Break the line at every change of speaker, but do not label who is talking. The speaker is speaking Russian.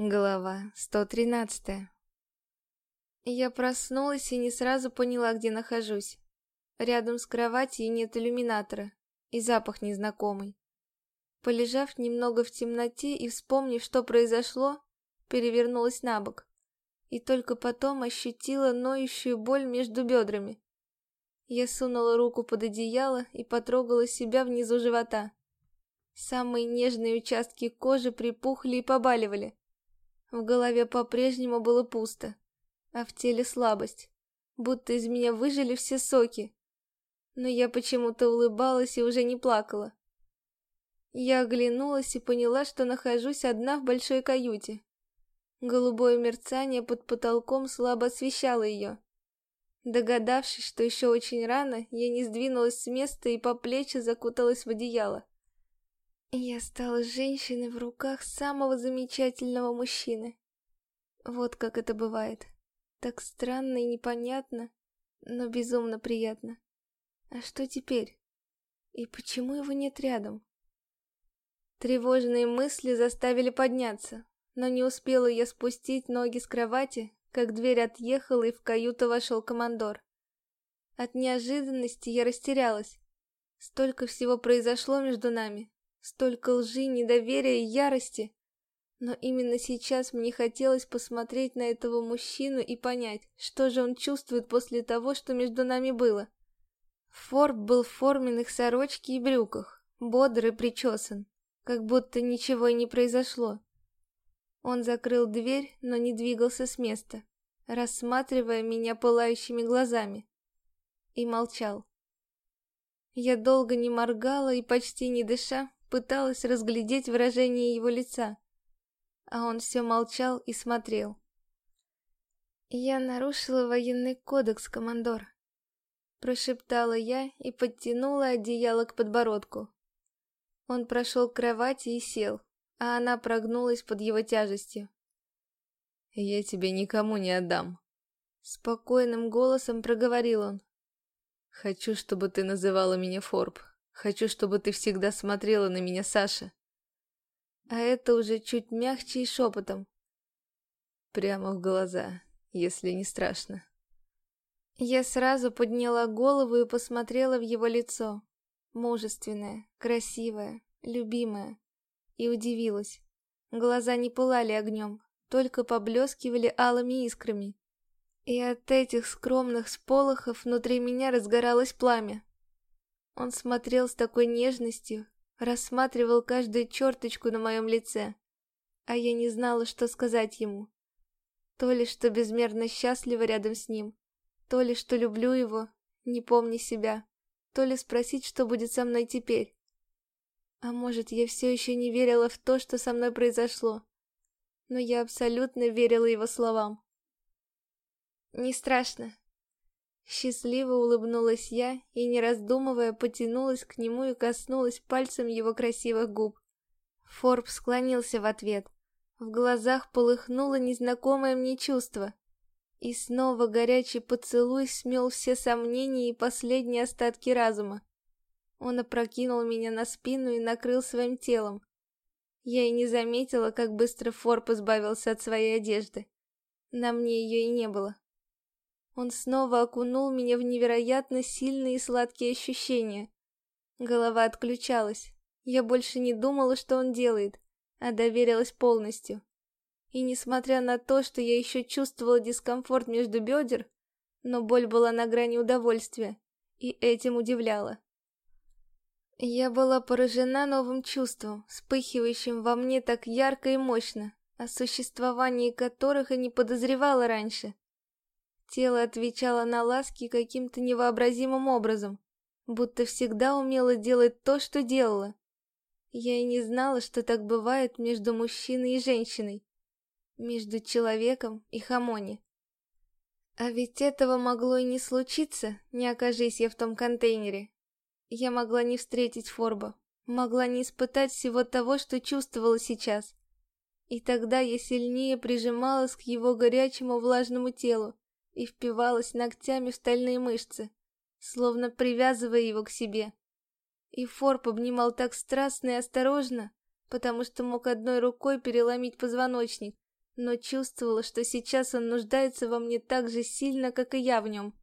Глава 113 Я проснулась и не сразу поняла, где нахожусь. Рядом с кроватью нет иллюминатора, и запах незнакомый. Полежав немного в темноте и вспомнив, что произошло, перевернулась на бок. И только потом ощутила ноющую боль между бедрами. Я сунула руку под одеяло и потрогала себя внизу живота. Самые нежные участки кожи припухли и побаливали. В голове по-прежнему было пусто, а в теле слабость, будто из меня выжили все соки. Но я почему-то улыбалась и уже не плакала. Я оглянулась и поняла, что нахожусь одна в большой каюте. Голубое мерцание под потолком слабо освещало ее. Догадавшись, что еще очень рано, я не сдвинулась с места и по плечи закуталась в одеяло. Я стала женщиной в руках самого замечательного мужчины. Вот как это бывает. Так странно и непонятно, но безумно приятно. А что теперь? И почему его нет рядом? Тревожные мысли заставили подняться, но не успела я спустить ноги с кровати, как дверь отъехала и в каюту вошел командор. От неожиданности я растерялась. Столько всего произошло между нами, Столько лжи, недоверия и ярости. Но именно сейчас мне хотелось посмотреть на этого мужчину и понять, что же он чувствует после того, что между нами было. Форб был в форменных сорочке и брюках, бодр и причесан, как будто ничего и не произошло. Он закрыл дверь, но не двигался с места, рассматривая меня пылающими глазами. И молчал. Я долго не моргала и, почти не дыша, пыталась разглядеть выражение его лица, а он все молчал и смотрел. «Я нарушила военный кодекс, командор», — прошептала я и подтянула одеяло к подбородку. Он прошел к кровати и сел, а она прогнулась под его тяжестью.
«Я тебе никому не отдам», —
спокойным голосом проговорил он.
«Хочу, чтобы ты называла меня Форб. Хочу, чтобы ты всегда смотрела на меня, Саша.
А это уже чуть мягче и шепотом.
Прямо в глаза, если не страшно.
Я сразу подняла голову и посмотрела в его лицо. Мужественное, красивое, любимое. И удивилась. Глаза не пылали огнем, только поблескивали алыми искрами. И от этих скромных сполохов внутри меня разгоралось пламя. Он смотрел с такой нежностью, рассматривал каждую черточку на моем лице, а я не знала, что сказать ему. То ли, что безмерно счастлива рядом с ним, то ли, что люблю его, не помня себя, то ли спросить, что будет со мной теперь. А может, я все еще не верила в то, что со мной произошло, но я абсолютно верила его словам. «Не страшно, Счастливо улыбнулась я и, не раздумывая, потянулась к нему и коснулась пальцем его красивых губ. Форб склонился в ответ. В глазах полыхнуло незнакомое мне чувство. И снова горячий поцелуй смел все сомнения и последние остатки разума. Он опрокинул меня на спину и накрыл своим телом. Я и не заметила, как быстро Форб избавился от своей одежды. На мне ее и не было. Он снова окунул меня в невероятно сильные и сладкие ощущения. Голова отключалась. Я больше не думала, что он делает, а доверилась полностью. И несмотря на то, что я еще чувствовала дискомфорт между бедер, но боль была на грани удовольствия, и этим удивляла. Я была поражена новым чувством, вспыхивающим во мне так ярко и мощно, о существовании которых и не подозревала раньше. Тело отвечало на ласки каким-то невообразимым образом, будто всегда умело делать то, что делала. Я и не знала, что так бывает между мужчиной и женщиной, между человеком и хамони. А ведь этого могло и не случиться, не окажись я в том контейнере. Я могла не встретить Форба, могла не испытать всего того, что чувствовала сейчас. И тогда я сильнее прижималась к его горячему влажному телу, и впивалась ногтями в стальные мышцы, словно привязывая его к себе. И Форб обнимал так страстно и осторожно, потому что мог одной рукой переломить позвоночник, но чувствовала, что сейчас он нуждается во мне так же сильно, как и я в нем.